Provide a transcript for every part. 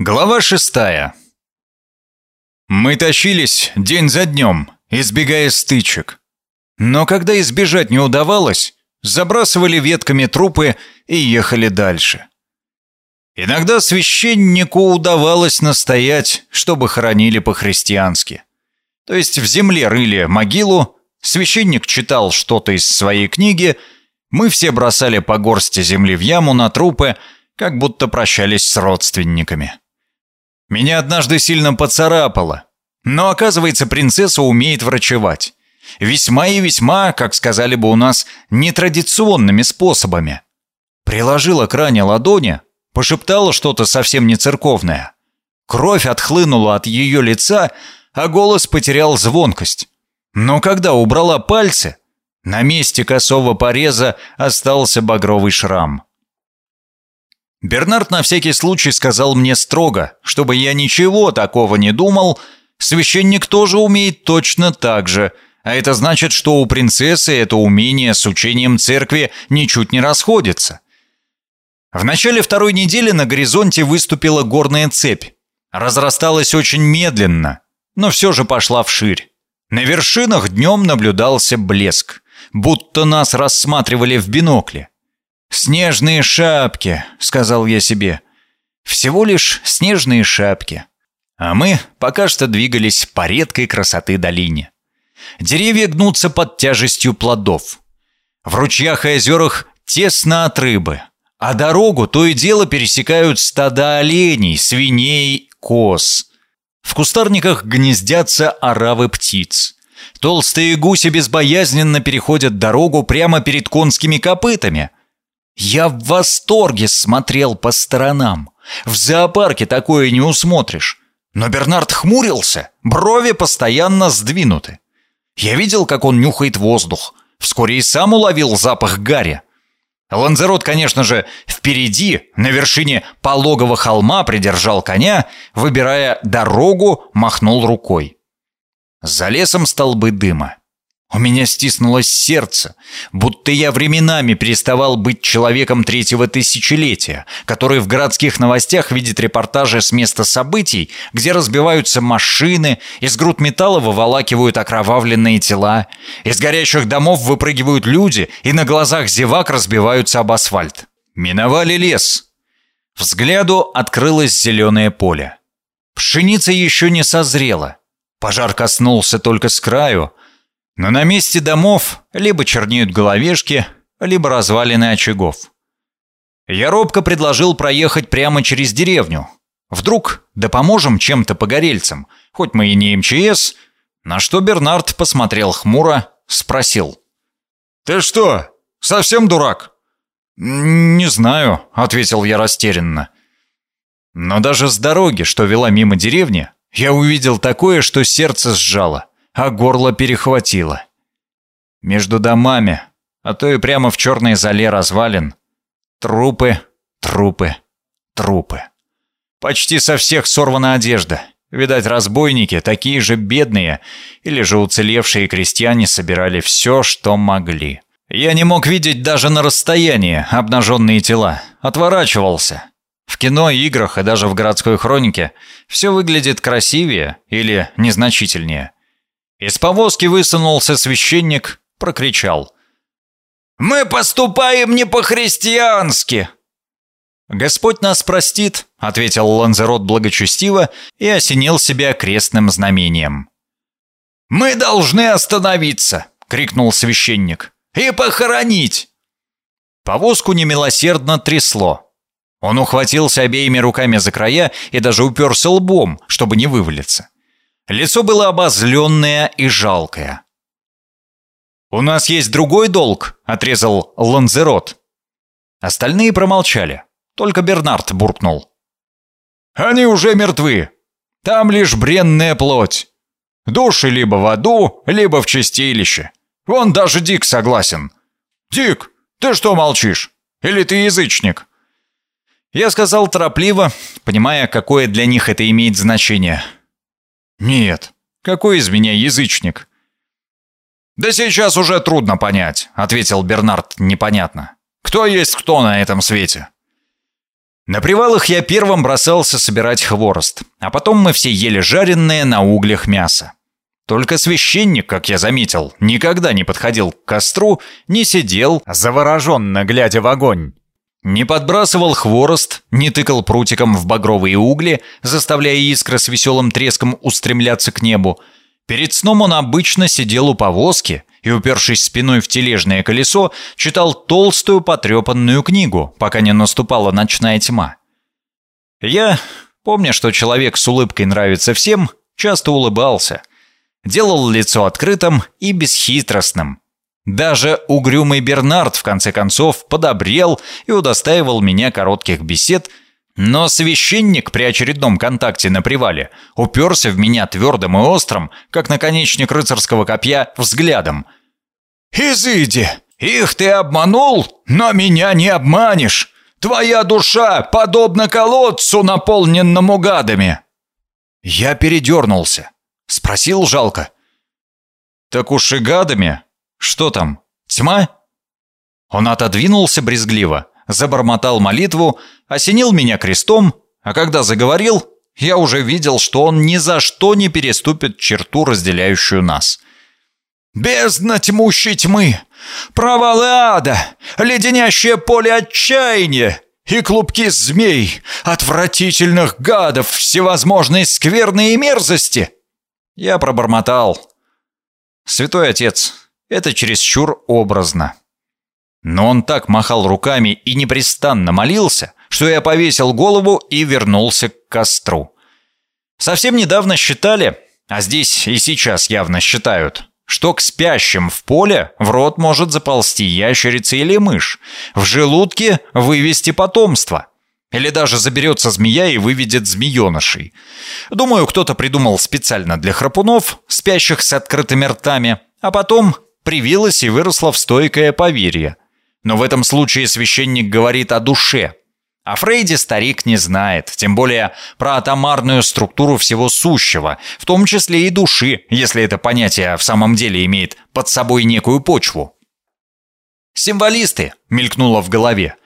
Глава шестая. Мы тащились день за днем, избегая стычек. Но когда избежать не удавалось, забрасывали ветками трупы и ехали дальше. Иногда священнику удавалось настоять, чтобы хоронили по-христиански. То есть в земле рыли могилу, священник читал что-то из своей книги, мы все бросали по горсти земли в яму на трупы, как будто прощались с родственниками. Меня однажды сильно поцарапало. Но, оказывается, принцесса умеет врачевать. Весьма и весьма, как сказали бы у нас, нетрадиционными способами. Приложила к ране ладони, пошептала что-то совсем не церковное. Кровь отхлынула от ее лица, а голос потерял звонкость. Но когда убрала пальцы, на месте косого пореза остался багровый шрам. Бернард на всякий случай сказал мне строго, чтобы я ничего такого не думал, священник тоже умеет точно так же, а это значит, что у принцессы это умение с учением церкви ничуть не расходится. В начале второй недели на горизонте выступила горная цепь. Разрасталась очень медленно, но все же пошла вширь. На вершинах днем наблюдался блеск, будто нас рассматривали в бинокле. «Снежные шапки», — сказал я себе. «Всего лишь снежные шапки». А мы пока что двигались по редкой красоты долине. Деревья гнутся под тяжестью плодов. В ручьях и озерах тесно от рыбы, а дорогу то и дело пересекают стада оленей, свиней, коз. В кустарниках гнездятся оравы птиц. Толстые гуси безбоязненно переходят дорогу прямо перед конскими копытами – я в восторге смотрел по сторонам. В зоопарке такое не усмотришь. Но Бернард хмурился, брови постоянно сдвинуты. Я видел, как он нюхает воздух. Вскоре и сам уловил запах гари. Ланзерот, конечно же, впереди, на вершине пологого холма придержал коня, выбирая дорогу, махнул рукой. За лесом столбы дыма. У меня стиснулось сердце, будто я временами переставал быть человеком третьего тысячелетия, который в городских новостях видит репортажи с места событий, где разбиваются машины, из груд металла выволакивают окровавленные тела, из горящих домов выпрыгивают люди и на глазах зевак разбиваются об асфальт. Миновали лес. Взгляду открылось зеленое поле. Пшеница еще не созрела. Пожар коснулся только с краю, но на месте домов либо чернеют головешки, либо развалины очагов. Я робко предложил проехать прямо через деревню. Вдруг да поможем чем-то погорельцам, хоть мы и не МЧС, на что Бернард посмотрел хмуро, спросил. «Ты что, совсем дурак?» «Не знаю», — ответил я растерянно. Но даже с дороги, что вела мимо деревни, я увидел такое, что сердце сжало а горло перехватило. Между домами, а то и прямо в черной зале развалин, трупы, трупы, трупы. Почти со всех сорвана одежда. Видать, разбойники, такие же бедные, или же уцелевшие крестьяне собирали все, что могли. Я не мог видеть даже на расстоянии обнаженные тела. Отворачивался. В кино, играх и даже в городской хронике все выглядит красивее или незначительнее. Из повозки высунулся священник, прокричал. «Мы поступаем не по-христиански!» «Господь нас простит», — ответил Ланзерот благочестиво и осенил себя крестным знамением. «Мы должны остановиться!» — крикнул священник. «И похоронить!» Повозку немилосердно трясло. Он ухватился обеими руками за края и даже уперся лбом, чтобы не вывалиться. Лицо было обозленное и жалкое. «У нас есть другой долг», — отрезал Ланзерот. Остальные промолчали. Только Бернард буркнул. «Они уже мертвы. Там лишь бренная плоть. Души либо в аду, либо в чистилище. Вон даже Дик согласен. Дик, ты что молчишь? Или ты язычник?» Я сказал торопливо, понимая, какое для них это имеет значение. «Нет. Какой из меня язычник?» «Да сейчас уже трудно понять», — ответил Бернард непонятно. «Кто есть кто на этом свете?» На привалах я первым бросался собирать хворост, а потом мы все ели жареное на углях мясо. Только священник, как я заметил, никогда не подходил к костру, не сидел, завороженно глядя в огонь. Не подбрасывал хворост, не тыкал прутиком в багровые угли, заставляя искры с веселым треском устремляться к небу. Перед сном он обычно сидел у повозки и, упершись спиной в тележное колесо, читал толстую потрепанную книгу, пока не наступала ночная тьма. Я, помня, что человек с улыбкой нравится всем, часто улыбался. Делал лицо открытым и бесхитростным. Даже угрюмый Бернард, в конце концов, подобрел и удостаивал меня коротких бесед, но священник при очередном контакте на привале уперся в меня твердым и острым, как наконечник рыцарского копья, взглядом. «Изыди! Их ты обманул, но меня не обманешь! Твоя душа подобна колодцу, наполненному гадами!» Я передернулся. Спросил жалко. «Так уж и гадами? Что там, тьма?» Он отодвинулся брезгливо, забормотал молитву, осенил меня крестом, а когда заговорил, я уже видел, что он ни за что не переступит черту, разделяющую нас. «Бездна тьмущей тьмы! Провалы ада! Леденящее поле отчаяния!» и клубки змей, отвратительных гадов, всевозможные скверные мерзости!» Я пробормотал. «Святой отец, это чересчур образно». Но он так махал руками и непрестанно молился, что я повесил голову и вернулся к костру. Совсем недавно считали, а здесь и сейчас явно считают, что к спящим в поле в рот может заползти ящерица или мышь, в желудке вывести потомство. Или даже заберется змея и выведет змеенышей. Думаю, кто-то придумал специально для храпунов, спящих с открытыми ртами, а потом привилось и выросло в стойкое поверье – но в этом случае священник говорит о душе. О Фрейде старик не знает, тем более про атомарную структуру всего сущего, в том числе и души, если это понятие в самом деле имеет под собой некую почву. «Символисты», — мелькнуло в голове.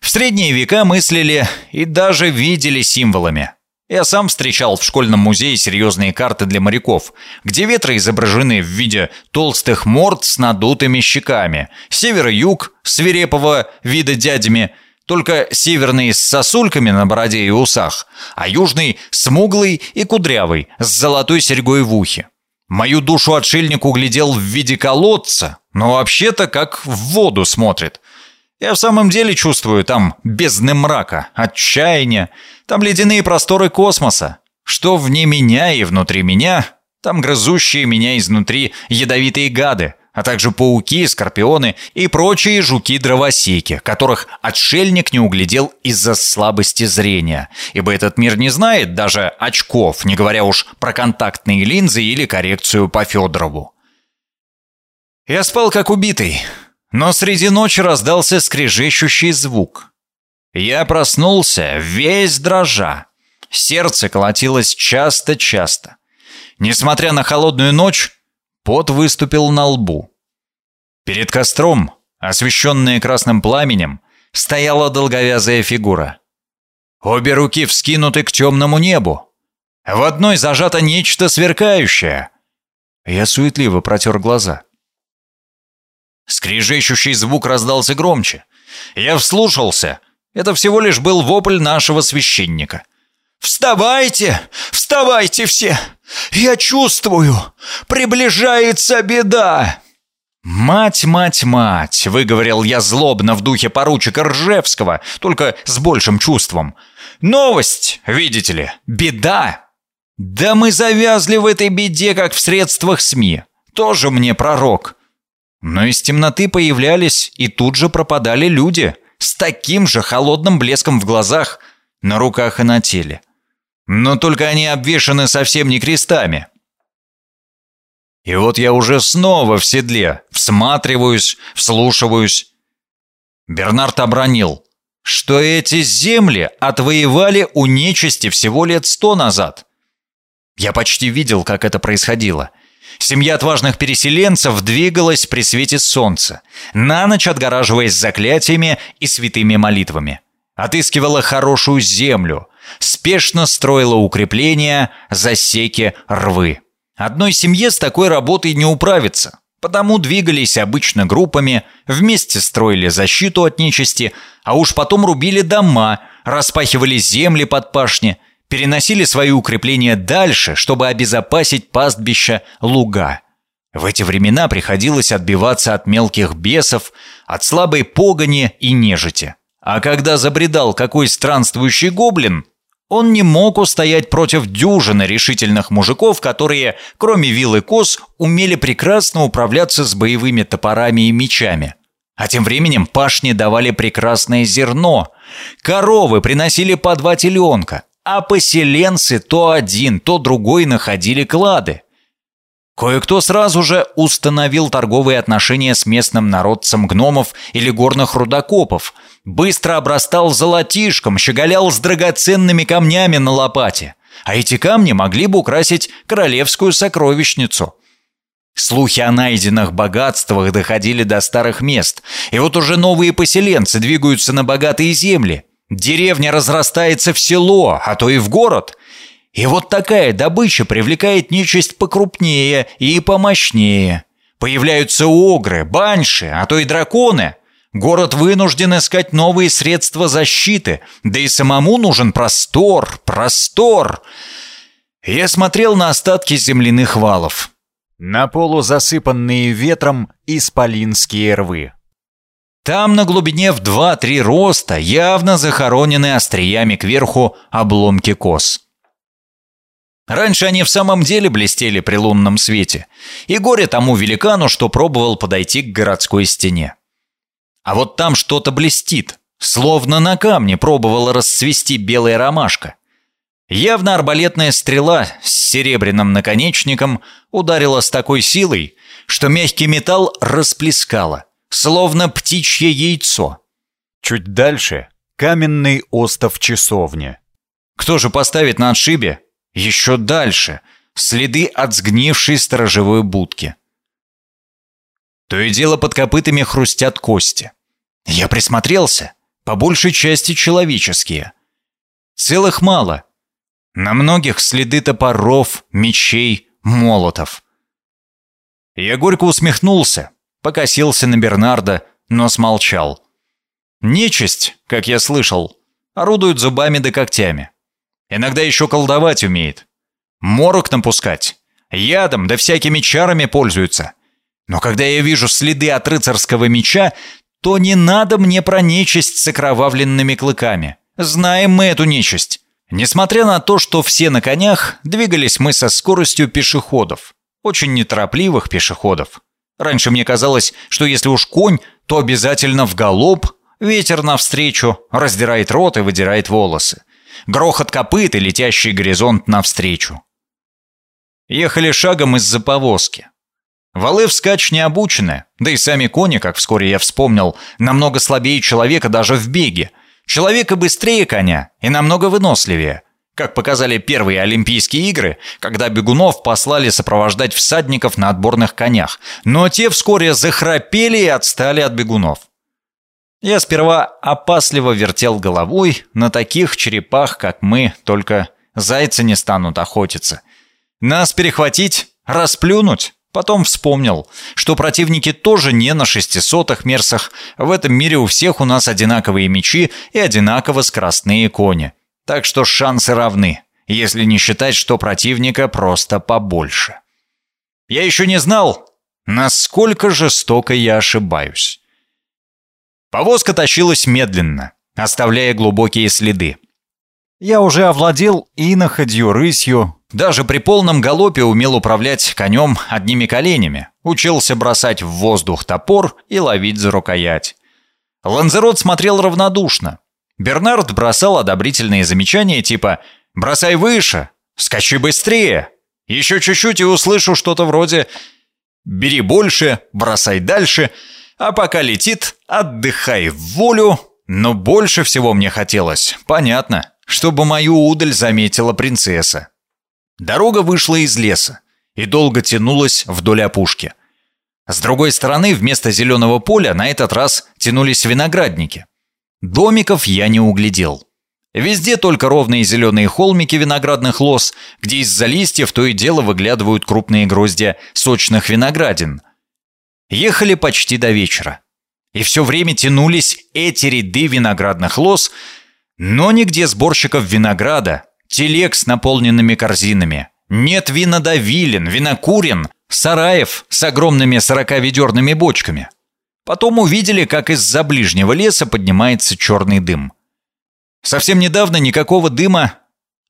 В средние века мыслили и даже видели символами. Я сам встречал в школьном музее серьезные карты для моряков, где ветры изображены в виде толстых морд с надутыми щеками, север и юг свирепого вида дядями, только северный с сосульками на бороде и усах, а южный смуглый и кудрявый с золотой серьгой в ухе. Мою душу отшельник углядел в виде колодца, но вообще-то как в воду смотрит. Я в самом деле чувствую там бездны мрака, отчаяния, там ледяные просторы космоса. Что вне меня и внутри меня, там грызущие меня изнутри ядовитые гады, а также пауки, скорпионы и прочие жуки-дровосеки, которых отшельник не углядел из-за слабости зрения, ибо этот мир не знает даже очков, не говоря уж про контактные линзы или коррекцию по Федорову. Я спал как убитый, но среди ночи раздался скрежещущий звук. Я проснулся, весь дрожа. Сердце колотилось часто-часто. Несмотря на холодную ночь, пот выступил на лбу. Перед костром, освещенная красным пламенем, стояла долговязая фигура. Обе руки вскинуты к темному небу. В одной зажато нечто сверкающее. Я суетливо протер глаза. Скрежещущий звук раздался громче. Я вслушался. Это всего лишь был вопль нашего священника. «Вставайте! Вставайте все! Я чувствую! Приближается беда!» «Мать, мать, мать!» — выговорил я злобно в духе поручика Ржевского, только с большим чувством. «Новость, видите ли, беда!» «Да мы завязли в этой беде, как в средствах СМИ. Тоже мне пророк. Но из темноты появлялись и тут же пропадали люди с таким же холодным блеском в глазах, на руках и на теле. Но только они обвешаны совсем не крестами. И вот я уже снова в седле, всматриваюсь, вслушиваюсь. Бернард обронил, что эти земли отвоевали у нечисти всего лет сто назад. Я почти видел, как это происходило – Семья отважных переселенцев двигалась при свете солнца, на ночь отгораживаясь заклятиями и святыми молитвами. отыскивала хорошую землю, спешно строила укрепления, засеки, рвы. Одной семье с такой работой не управиться, потому двигались обычно группами, вместе строили защиту от нечисти, а уж потом рубили дома, распахивали земли под пашни, переносили свои укрепления дальше, чтобы обезопасить пастбища луга. В эти времена приходилось отбиваться от мелких бесов, от слабой погони и нежити. А когда забредал какой странствующий гоблин, он не мог устоять против дюжины решительных мужиков, которые, кроме вил и кос, умели прекрасно управляться с боевыми топорами и мечами. А тем временем пашни давали прекрасное зерно. Коровы приносили по два теленка, а поселенцы то один, то другой находили клады. Кое-кто сразу же установил торговые отношения с местным народцем гномов или горных рудокопов, быстро обрастал золотишком, щеголял с драгоценными камнями на лопате. А эти камни могли бы украсить королевскую сокровищницу. Слухи о найденных богатствах доходили до старых мест, и вот уже новые поселенцы двигаются на богатые земли. Деревня разрастается в село, а то и в город. И вот такая добыча привлекает нечисть покрупнее и помощнее. Появляются огры, банши, а то и драконы. Город вынужден искать новые средства защиты, да и самому нужен простор, простор. Я смотрел на остатки земляных валов. На полу засыпанные ветром исполинские рвы. Там на глубине в 2-3 роста явно захоронены остриями кверху обломки кос. Раньше они в самом деле блестели при лунном свете, и горе тому великану, что пробовал подойти к городской стене. А вот там что-то блестит, словно на камне пробовала расцвести белая ромашка. Явно арбалетная стрела с серебряным наконечником ударила с такой силой, что мягкий металл расплескала, словно птичье яйцо. Чуть дальше — каменный остов часовни. Кто же поставит на отшибе? Еще дальше — следы от сгнившей сторожевой будки. То и дело под копытами хрустят кости. Я присмотрелся, по большей части человеческие. Целых мало. На многих следы топоров, мечей, молотов. Я горько усмехнулся, покосился на Бернарда, но смолчал. Нечисть, как я слышал, орудует зубами да когтями. Иногда еще колдовать умеет. Морок напускать. Ядом да всякими чарами пользуются. Но когда я вижу следы от рыцарского меча, то не надо мне про нечисть с окровавленными клыками. Знаем мы эту нечисть. Несмотря на то, что все на конях, двигались мы со скоростью пешеходов. Очень неторопливых пешеходов. Раньше мне казалось, что если уж конь, то обязательно в галоп, ветер навстречу, раздирает рот и выдирает волосы. Грохот копыт и летящий горизонт навстречу. Ехали шагом из-за повозки. Валы вскачь не обучены, да и сами кони, как вскоре я вспомнил, намного слабее человека даже в беге. Человека быстрее коня и намного выносливее. Как показали первые Олимпийские игры, когда бегунов послали сопровождать всадников на отборных конях, но те вскоре захрапели и отстали от бегунов. Я сперва опасливо вертел головой, на таких черепах, как мы, только зайцы не станут охотиться. Нас перехватить, расплюнуть. Потом вспомнил, что противники тоже не на шестисотых мерсах. В этом мире у всех у нас одинаковые мечи и одинаково скоростные кони. Так что шансы равны, если не считать, что противника просто побольше. Я еще не знал, насколько жестоко я ошибаюсь. Повозка тащилась медленно, оставляя глубокие следы. Я уже овладел иноходью, рысью, даже при полном галопе умел управлять конем одними коленями, учился бросать в воздух топор и ловить за рукоять. Ланзерот смотрел равнодушно, Бернард бросал одобрительные замечания типа «Бросай выше! Скачи быстрее! Еще чуть-чуть и услышу что-то вроде «Бери больше, бросай дальше, а пока летит, отдыхай в волю». Но больше всего мне хотелось, понятно, чтобы мою удаль заметила принцесса. Дорога вышла из леса и долго тянулась вдоль опушки. С другой стороны, вместо зеленого поля на этот раз тянулись виноградники – Домиков я не углядел. Везде только ровные зеленые холмики виноградных лоз, где из-за листьев то и дело выглядывают крупные гроздья сочных виноградин. Ехали почти до вечера. И все время тянулись эти ряды виноградных лоз, но нигде сборщиков винограда, телег с наполненными корзинами. Нет винодавилин, винокурен, сараев с огромными сороковедерными бочками. Потом увидели, как из-за ближнего леса поднимается черный дым. Совсем недавно никакого дыма,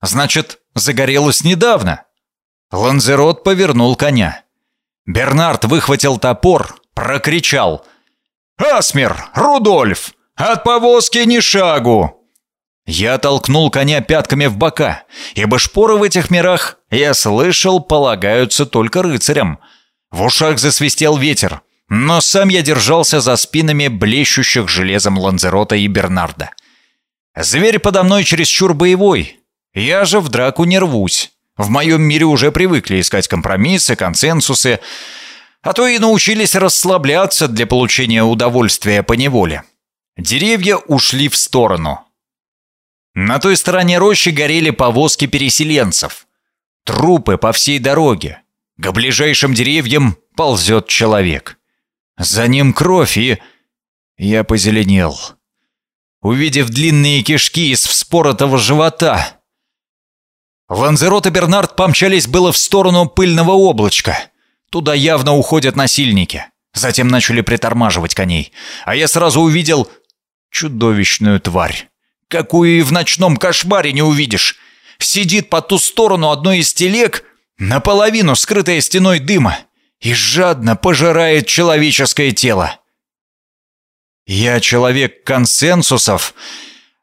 значит, загорелось недавно. Ланзерот повернул коня. Бернард выхватил топор, прокричал. «Асмер! Рудольф! От повозки ни шагу!» Я толкнул коня пятками в бока, ибо шпоры в этих мирах, я слышал, полагаются только рыцарям. В ушах засвистел ветер, но сам я держался за спинами блещущих железом Ланзерота и Бернарда. Зверь подо мной чересчур боевой. Я же в драку не рвусь. В моем мире уже привыкли искать компромиссы, консенсусы, а то и научились расслабляться для получения удовольствия по неволе. Деревья ушли в сторону, на той стороне рощи горели повозки переселенцев. Трупы по всей дороге. К ближайшим деревьям ползет человек. За ним кровь и... Я позеленел. Увидев длинные кишки из вспоротого живота. Ланзерот и Бернард помчались было в сторону пыльного облачка. Туда явно уходят насильники. Затем начали притормаживать коней. А я сразу увидел чудовищную тварь какую и в ночном кошмаре не увидишь. Сидит по ту сторону одной из телег, наполовину скрытая стеной дыма, и жадно пожирает человеческое тело. Я человек консенсусов,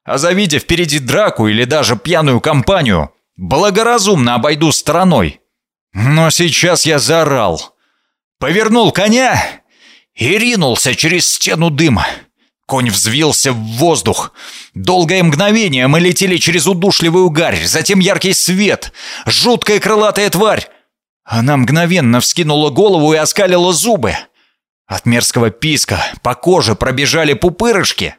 а завидев впереди драку или даже пьяную компанию, благоразумно обойду стороной. Но сейчас я заорал, повернул коня и ринулся через стену дыма. Конь взвился в воздух. Долгое мгновение мы летели через удушливую гарь, затем яркий свет, жуткая крылатая тварь. Она мгновенно вскинула голову и оскалила зубы. От мерзкого писка по коже пробежали пупырышки.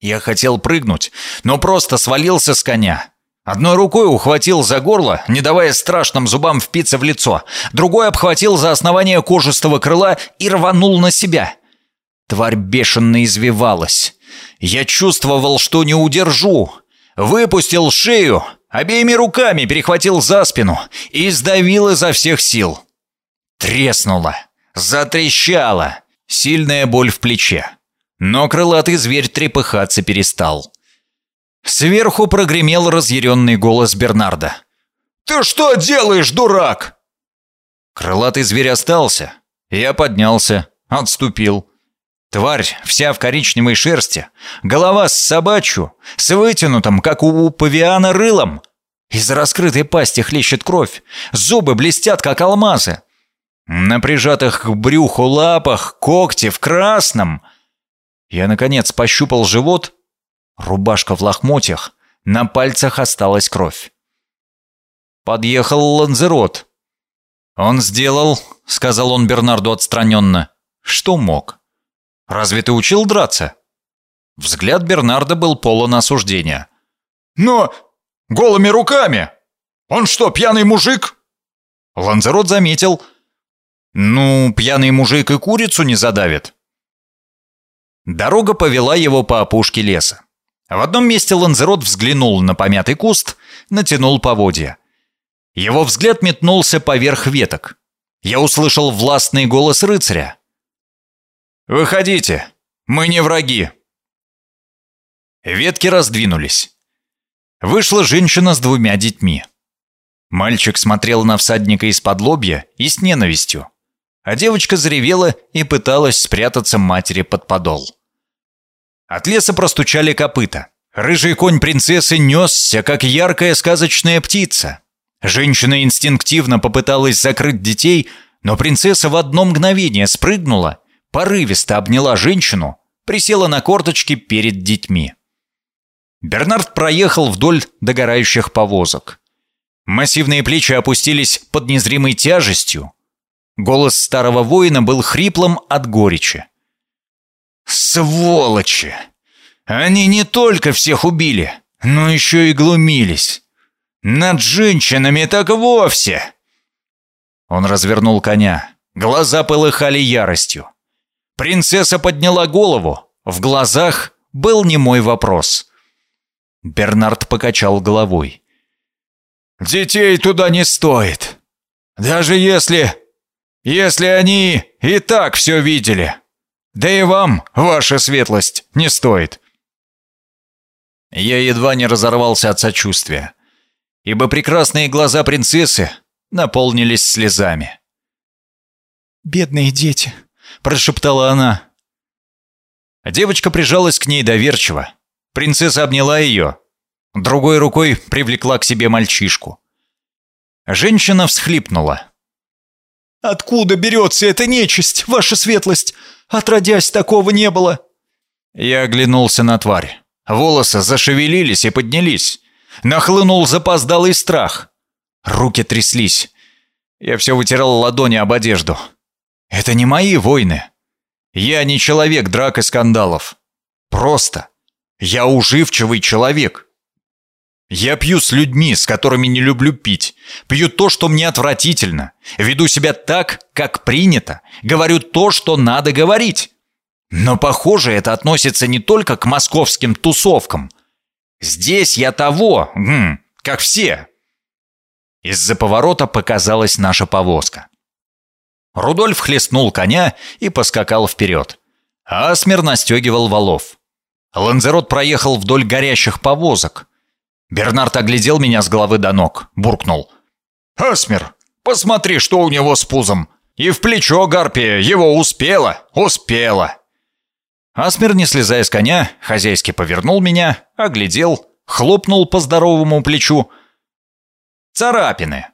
Я хотел прыгнуть, но просто свалился с коня. Одной рукой ухватил за горло, не давая страшным зубам впиться в лицо, другой обхватил за основание кожистого крыла и рванул на себя — Тварь бешено извивалась. Я чувствовал, что не удержу. Выпустил шею, обеими руками перехватил за спину и сдавил изо всех сил. Треснуло, затрещало, сильная боль в плече. Но крылатый зверь трепыхаться перестал. Сверху прогремел разъяренный голос Бернарда. «Ты что делаешь, дурак?» Крылатый зверь остался. Я поднялся, отступил. Тварь вся в коричневой шерсти, голова с собачью, с вытянутым, как у павиана, рылом. Из раскрытой пасти хлещет кровь, зубы блестят, как алмазы. На прижатых к брюху лапах когти в красном. Я, наконец, пощупал живот. Рубашка в лохмотьях, на пальцах осталась кровь. Подъехал Ланзерот. «Он сделал», — сказал он Бернарду отстраненно, — «что мог». Разве ты учил драться?» Взгляд Бернарда был полон осуждения. «Но голыми руками! Он что, пьяный мужик?» Ланзерот заметил. «Ну, пьяный мужик и курицу не задавит». Дорога повела его по опушке леса. В одном месте Ланзерот взглянул на помятый куст, натянул поводья. Его взгляд метнулся поверх веток. Я услышал властный голос рыцаря. «Выходите! Мы не враги!» Ветки раздвинулись. Вышла женщина с двумя детьми. Мальчик смотрел на всадника из-под лобья и с ненавистью, а девочка заревела и пыталась спрятаться матери под подол. От леса простучали копыта. Рыжий конь принцессы несся, как яркая сказочная птица. Женщина инстинктивно попыталась закрыть детей, но принцесса в одно мгновение спрыгнула порывисто обняла женщину, присела на корточки перед детьми. Бернард проехал вдоль догорающих повозок. Массивные плечи опустились под незримой тяжестью. Голос старого воина был хриплым от горечи. «Сволочи! Они не только всех убили, но еще и глумились. Над женщинами так вовсе!» Он развернул коня. Глаза полыхали яростью. Принцесса подняла голову. В глазах был немой вопрос. Бернард покачал головой. «Детей туда не стоит. Даже если... Если они и так все видели. Да и вам, ваша светлость, не стоит». Я едва не разорвался от сочувствия, ибо прекрасные глаза принцессы наполнились слезами. «Бедные дети», — прошептала она. Девочка прижалась к ней доверчиво. Принцесса обняла ее. Другой рукой привлекла к себе мальчишку. Женщина всхлипнула. «Откуда берется эта нечисть, ваша светлость? Отродясь, такого не было!» Я оглянулся на тварь. Волосы зашевелились и поднялись. Нахлынул запоздалый страх. Руки тряслись. Я все вытирал ладони об одежду. Это не мои войны. Я не человек драк и скандалов. Просто. Я уживчивый человек. Я пью с людьми, с которыми не люблю пить. Пью то, что мне отвратительно. Веду себя так, как принято. Говорю то, что надо говорить. Но, похоже, это относится не только к московским тусовкам. Здесь я того, как все. Из-за поворота показалась наша повозка. Рудольф хлестнул коня и поскакал вперед. Асмер настегивал валов. Ланзерот проехал вдоль горящих повозок. Бернард оглядел меня с головы до ног, буркнул. «Асмер, посмотри, что у него с пузом! И в плечо гарпия его успела, успела!» Асмер, не слезая с коня, хозяйски повернул меня, оглядел, хлопнул по здоровому плечу. «Царапины!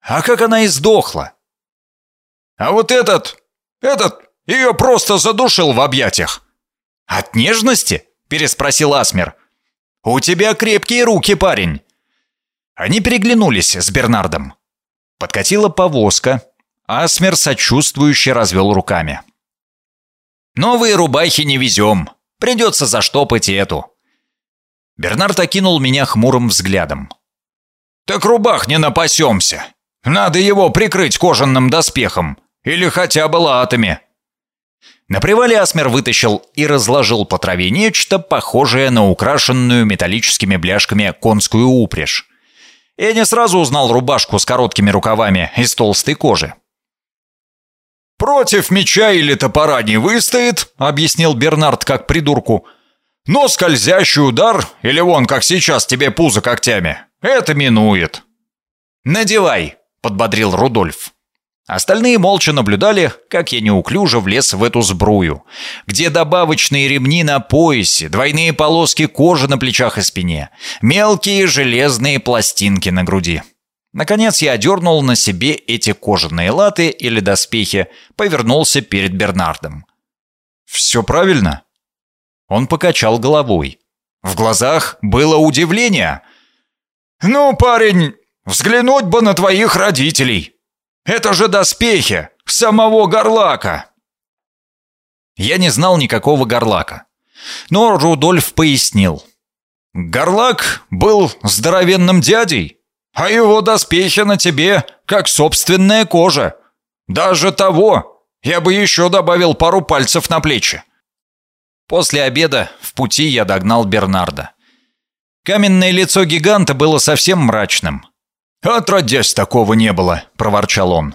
А как она и сдохла!» А вот этот, этот, ее просто задушил в объятиях. От нежности? Переспросил Асмер. У тебя крепкие руки, парень. Они переглянулись с Бернардом. Подкатила повозка. Асмер сочувствующе развел руками. «Новые рубахи не везем. Придется заштопать и эту». Бернард окинул меня хмурым взглядом. «Так рубах не напасемся. Надо его прикрыть кожаным доспехом. Или хотя бы латами. На привале Асмер вытащил и разложил по траве нечто похожее на украшенную металлическими бляшками конскую упряжь. Я сразу узнал рубашку с короткими рукавами из толстой кожи. «Против меча или топора не выстоит», — объяснил Бернард как придурку. «Но скользящий удар, или вон как сейчас тебе пузо когтями, это минует». «Надевай», — подбодрил Рудольф. Остальные молча наблюдали, как я неуклюже влез в эту сбрую, где добавочные ремни на поясе, двойные полоски кожи на плечах и спине, мелкие железные пластинки на груди. Наконец я одернул на себе эти кожаные латы или доспехи, повернулся перед Бернардом. «Все правильно?» Он покачал головой. В глазах было удивление. «Ну, парень, взглянуть бы на твоих родителей!» Это же доспехи самого Горлака!» Я не знал никакого Горлака. Но Рудольф пояснил. «Горлак был здоровенным дядей, а его доспехи на тебе, как собственная кожа. Даже того я бы еще добавил пару пальцев на плечи». После обеда в пути я догнал Бернарда. Каменное лицо гиганта было совсем мрачным. «Отродясь, такого не было», — проворчал он.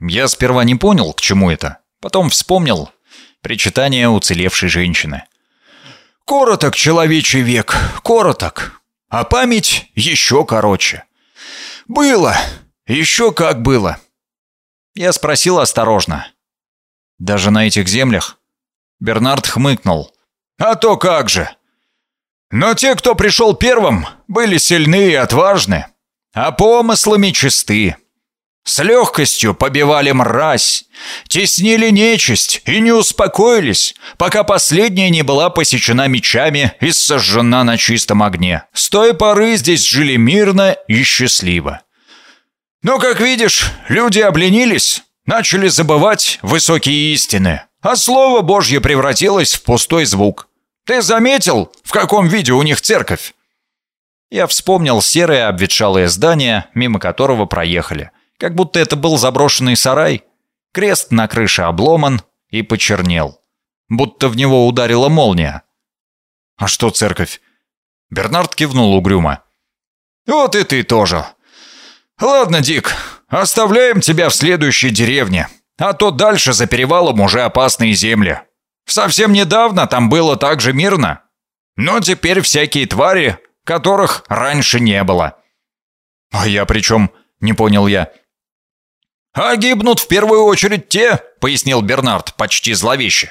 Я сперва не понял, к чему это. Потом вспомнил причитание уцелевшей женщины. «Короток человечий век, короток, а память еще короче. Было, еще как было». Я спросил осторожно. «Даже на этих землях?» Бернард хмыкнул. «А то как же! Но те, кто пришел первым, были сильны и отважны а помыслами чисты. С легкостью побивали мразь, теснили нечисть и не успокоились, пока последняя не была посечена мечами и сожжена на чистом огне. С той поры здесь жили мирно и счастливо. Но, как видишь, люди обленились, начали забывать высокие истины, а Слово Божье превратилось в пустой звук. Ты заметил, в каком виде у них церковь?» Я вспомнил серое обветшалое здание, мимо которого проехали. Как будто это был заброшенный сарай. Крест на крыше обломан и почернел. Будто в него ударила молния. «А что церковь?» Бернард кивнул угрюмо. «Вот и ты тоже. Ладно, Дик, оставляем тебя в следующей деревне, а то дальше за перевалом уже опасные земли. Совсем недавно там было так же мирно, но теперь всякие твари, которых раньше не было». «А я при чем?» — не понял я. «А гибнут в первую очередь те», — пояснил Бернард почти зловеще,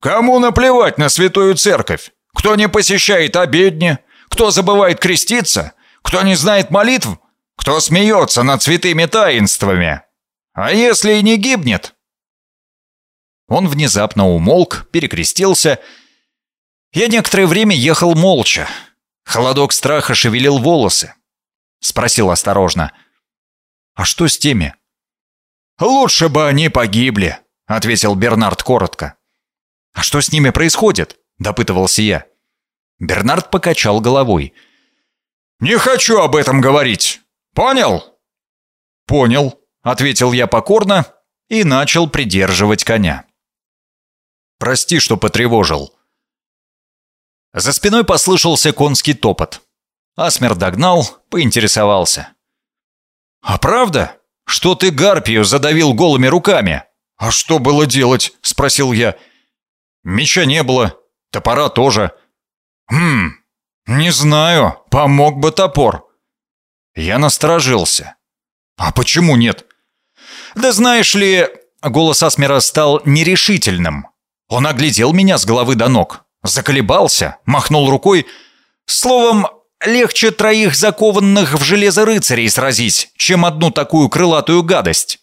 «кому наплевать на святую церковь, кто не посещает обедни, кто забывает креститься, кто не знает молитв, кто смеется над святыми таинствами. А если и не гибнет?» Он внезапно умолк, перекрестился. Я некоторое время ехал молча. Холодок страха шевелил волосы. Спросил осторожно. «А что с теми?» «Лучше бы они погибли», — ответил Бернард коротко. «А что с ними происходит?» — допытывался я. Бернард покачал головой. «Не хочу об этом говорить. Понял?» «Понял», — ответил я покорно и начал придерживать коня. «Прости, что потревожил». За спиной послышался конский топот. Асмер догнал, поинтересовался. «А правда?» что ты гарпию задавил голыми руками?» «А что было делать?» — спросил я. «Меча не было, топора тоже». «Хм, не знаю, помог бы топор». Я насторожился. «А почему нет?» «Да знаешь ли...» Голос Асмера стал нерешительным. Он оглядел меня с головы до ног, заколебался, махнул рукой. Словом, Легче троих закованных в железо рыцарей сразить, чем одну такую крылатую гадость.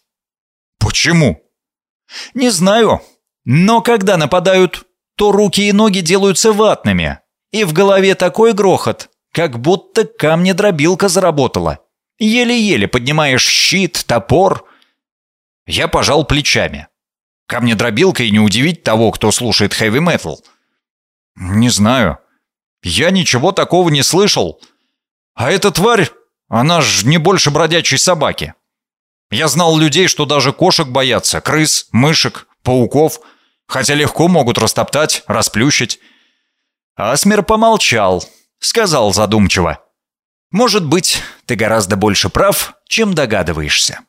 Почему? Не знаю. Но когда нападают, то руки и ноги делаются ватными. И в голове такой грохот, как будто камнедробилка заработала. Еле-еле поднимаешь щит, топор. Я пожал плечами. Камнедробилкой не удивить того, кто слушает хэви-метал. Не знаю. Я ничего такого не слышал. А эта тварь, она ж не больше бродячей собаки. Я знал людей, что даже кошек боятся, крыс, мышек, пауков, хотя легко могут растоптать, расплющить. Асмер помолчал, сказал задумчиво. «Может быть, ты гораздо больше прав, чем догадываешься».